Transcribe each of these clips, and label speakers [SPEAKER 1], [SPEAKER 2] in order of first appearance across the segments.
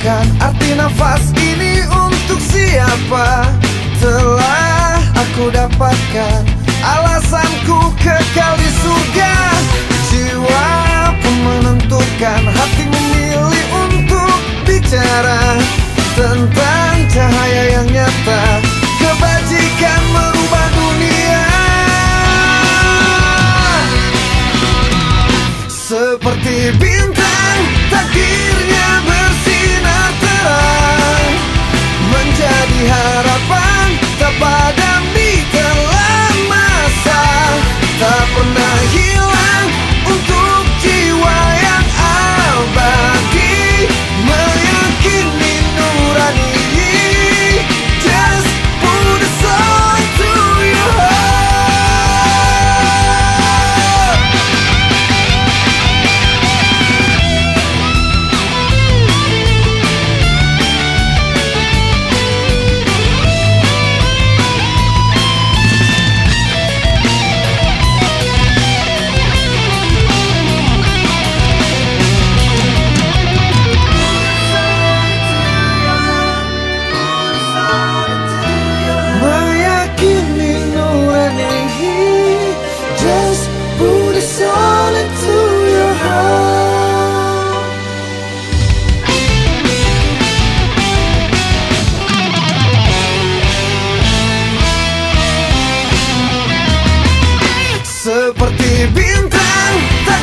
[SPEAKER 1] menentukan arti nafas ini untuk siapa? Telah aku dapatkan alasanku kekal di surga. Jiwa pun menentukan hati memilih untuk bicara tentang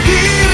[SPEAKER 1] Here